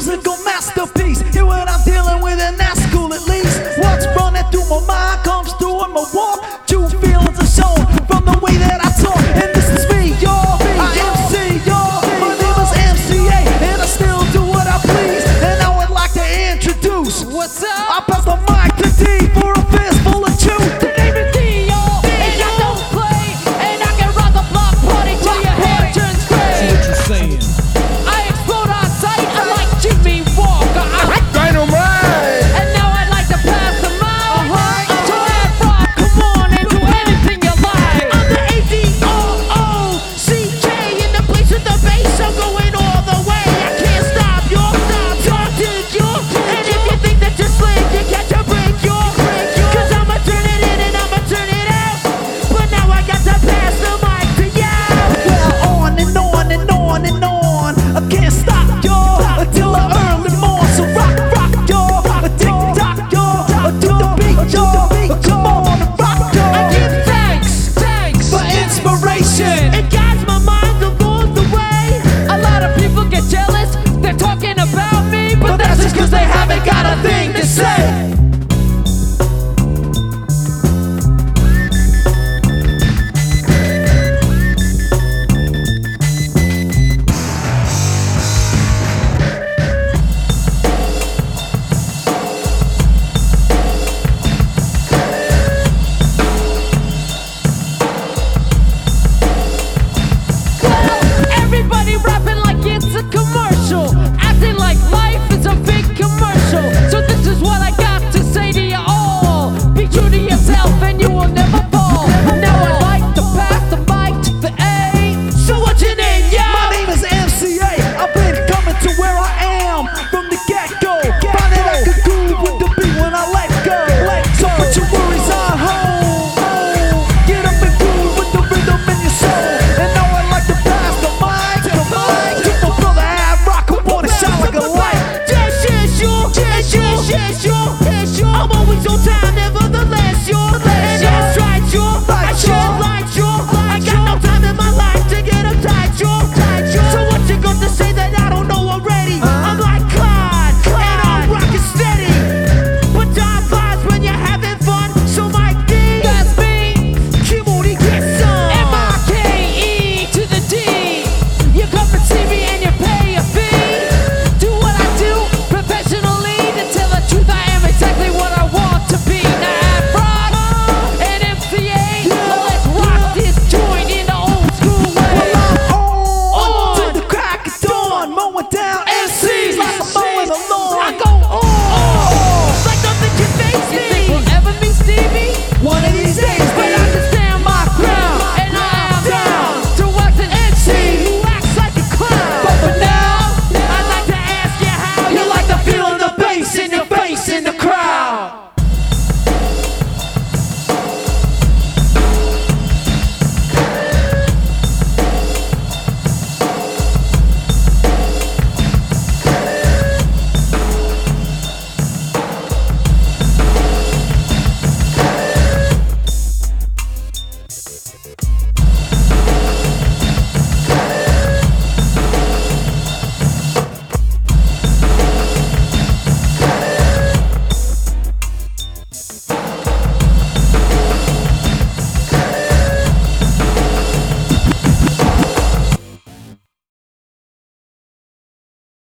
music